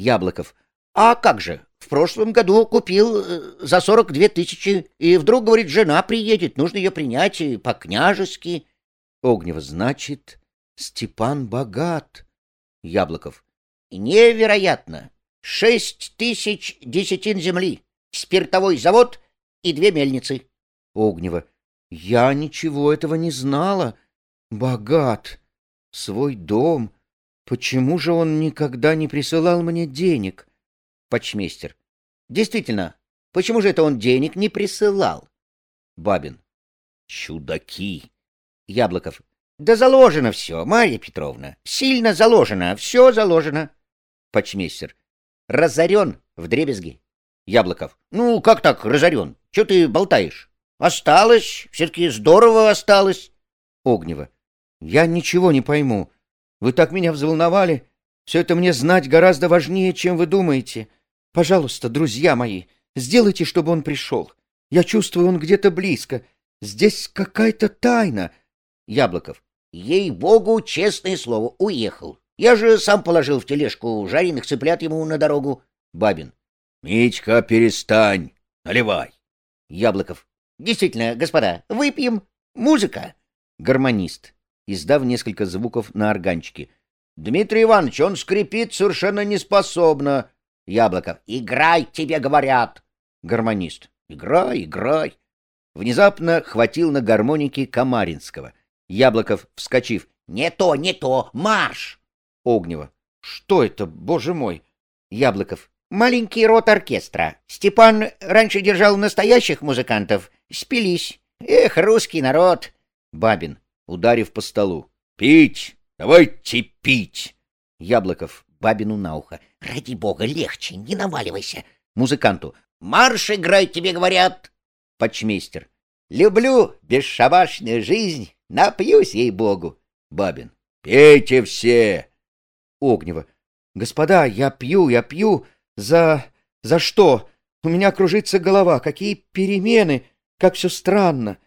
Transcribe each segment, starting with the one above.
Яблоков. А как же? В прошлом году купил э, за сорок две тысячи, и вдруг, говорит, жена приедет, нужно ее принять и по-княжески. Огнева. Значит, Степан богат. Яблоков. Невероятно. Шесть тысяч десятин земли, спиртовой завод и две мельницы. Огнева. Я ничего этого не знала. Богат. Свой дом. Почему же он никогда не присылал мне денег? Почмейстер. Действительно, почему же это он денег не присылал? Бабин. Чудаки. Яблоков. Да заложено все, Марья Петровна. Сильно заложено, все заложено. Почмейстер. Разорен в дребезги. Яблоков. Ну, как так разорен? Че ты болтаешь? Осталось, все-таки здорово осталось. Огнева. Я ничего не пойму. Вы так меня взволновали. Все это мне знать гораздо важнее, чем вы думаете. Пожалуйста, друзья мои, сделайте, чтобы он пришел. Я чувствую, он где-то близко. Здесь какая-то тайна. Яблоков. Ей-богу, честное слово, уехал. Я же сам положил в тележку жареных цыплят ему на дорогу. Бабин. Митька, перестань. Наливай. Яблоков. Действительно, господа, выпьем. Музыка. Гармонист, издав несколько звуков на органчике. Дмитрий Иванович, он скрипит совершенно неспособно. Яблоков. Играй, тебе говорят. Гармонист. Играй, играй. Внезапно хватил на гармонике Камаринского. Яблоков, вскочив. Не то, не то, марш! Огнева. Что это, боже мой? Яблоков. Маленький рот оркестра. Степан раньше держал настоящих музыкантов. Спились. Эх, русский народ. Бабин, ударив по столу. Пить! Давайте пить! Яблоков, Бабину на ухо. Ради бога, легче, не наваливайся. Музыканту. Марш играй, тебе говорят. Почмейстер. Люблю бесшабашную жизнь, напьюсь ей-богу. Бабин. Пейте все. Огнева. Господа, я пью, я пью. За... за что? У меня кружится голова. Какие перемены! Как все странно!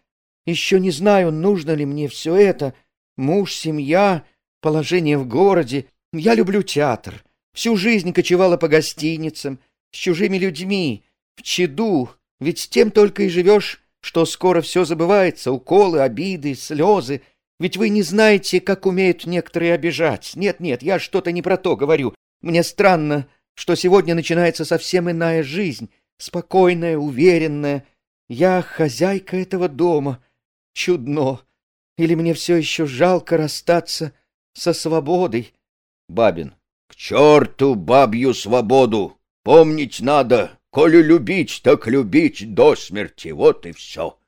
Еще не знаю, нужно ли мне все это. Муж, семья, положение в городе. Я люблю театр. Всю жизнь кочевала по гостиницам, с чужими людьми, в чаду. Ведь с тем только и живешь, что скоро все забывается, уколы, обиды, слезы. Ведь вы не знаете, как умеют некоторые обижать. Нет-нет, я что-то не про то говорю. Мне странно, что сегодня начинается совсем иная жизнь, спокойная, уверенная. Я хозяйка этого дома. Чудно. Или мне все еще жалко расстаться со свободой? Бабин. К черту бабью свободу! Помнить надо, коли любить, так любить до смерти, вот и все.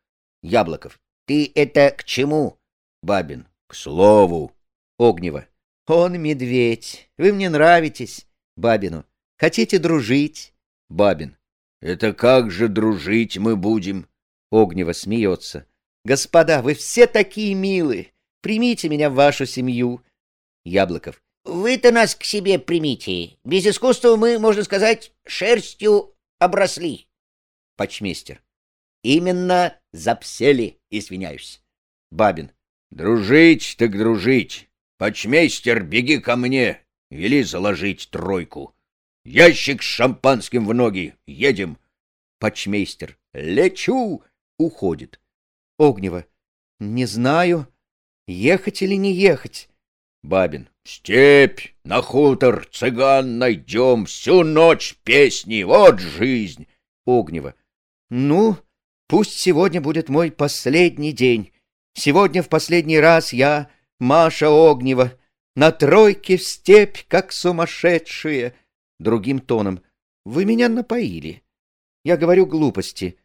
Яблоков. Ты это к чему? Бабин. К слову. Огнева. Он медведь. Вы мне нравитесь. Бабину. Хотите дружить? Бабин. Это как же дружить мы будем? Огнева смеется. Господа, вы все такие милые. Примите меня в вашу семью. Яблоков. Вы-то нас к себе примите. Без искусства мы, можно сказать, шерстью обросли. Почмейстер. Именно запсели, извиняюсь. Бабин. Дружить так дружить. Почмейстер, беги ко мне. Вели заложить тройку. Ящик с шампанским в ноги. Едем. Почмейстер. Лечу. Уходит. Огнева. Не знаю, ехать или не ехать. Бабин. Степь, на хутор, цыган найдем, всю ночь песни, вот жизнь. Огнева. Ну, пусть сегодня будет мой последний день. Сегодня в последний раз я, Маша Огнева, на тройке в степь, как сумасшедшие другим тоном. «Вы меня напоили. Я говорю глупости».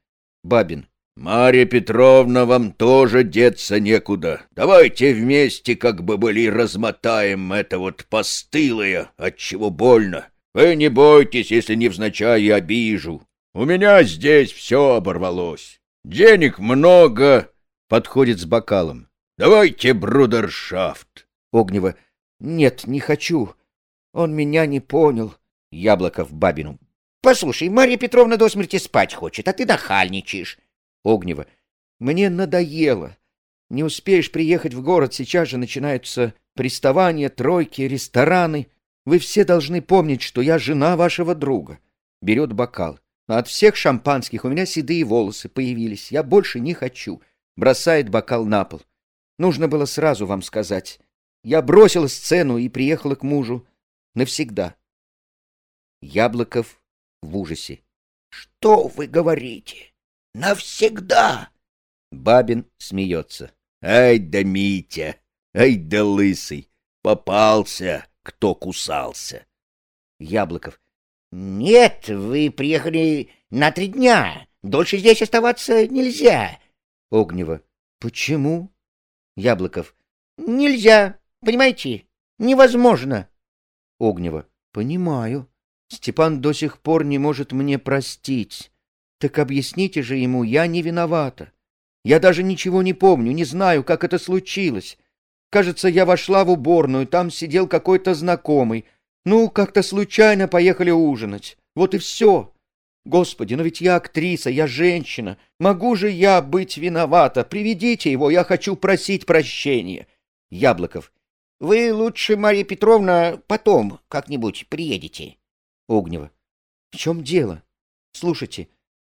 Бабин. «Марья Петровна, вам тоже деться некуда. Давайте вместе, как бы были, размотаем это вот постылое, отчего больно. Вы не бойтесь, если невзначай обижу. У меня здесь все оборвалось. Денег много». Подходит с бокалом. «Давайте брудершафт». Огнева. «Нет, не хочу. Он меня не понял». Яблоков Бабину. — Послушай, Марья Петровна до смерти спать хочет, а ты нахальничаешь. Огнева. — Мне надоело. Не успеешь приехать в город, сейчас же начинаются приставания, тройки, рестораны. Вы все должны помнить, что я жена вашего друга. Берет бокал. Но от всех шампанских у меня седые волосы появились. Я больше не хочу. Бросает бокал на пол. Нужно было сразу вам сказать. Я бросила сцену и приехала к мужу. Навсегда. Яблоков в ужасе. Что вы говорите? Навсегда? Бабин смеется. Ай да Митя, ай да лысый, попался, кто кусался. Яблоков. Нет, вы приехали на три дня. Дольше здесь оставаться нельзя. Огнева. Почему? Яблоков. Нельзя, понимаете? Невозможно. Огнева. Понимаю. Степан до сих пор не может мне простить. Так объясните же ему, я не виновата. Я даже ничего не помню, не знаю, как это случилось. Кажется, я вошла в уборную, там сидел какой-то знакомый. Ну, как-то случайно поехали ужинать. Вот и все. Господи, но ведь я актриса, я женщина. Могу же я быть виновата? Приведите его, я хочу просить прощения. Яблоков. Вы лучше, Марья Петровна, потом как-нибудь приедете. Огнева. В чем дело? Слушайте,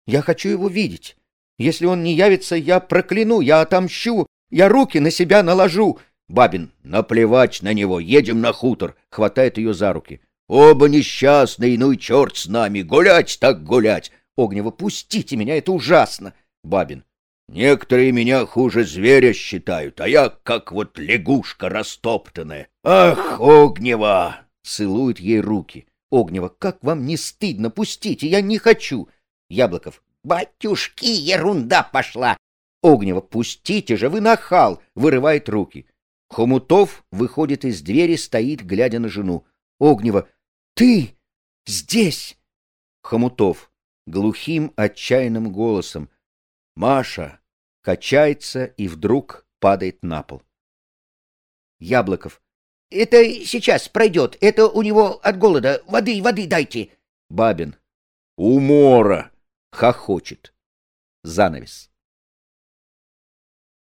я хочу его видеть. Если он не явится, я прокляну, я отомщу, я руки на себя наложу. Бабин, наплевать на него, едем на хутор, хватает ее за руки. Оба несчастные, ну и черт с нами, гулять так гулять. Огнева, пустите меня, это ужасно. Бабин, некоторые меня хуже зверя считают, а я как вот лягушка растоптанная. Ах, Огнева! Целует ей руки. Огнева, как вам не стыдно, пустите, я не хочу. Яблоков, батюшки, ерунда пошла. Огнева, пустите же, вы нахал, вырывает руки. Хомутов выходит из двери, стоит, глядя на жену. Огнева, ты здесь? Хомутов глухим, отчаянным голосом. Маша качается и вдруг падает на пол. Яблоков. Это сейчас пройдет. Это у него от голода. Воды, воды дайте. Бабин. Умора. Хохочет. Занавес.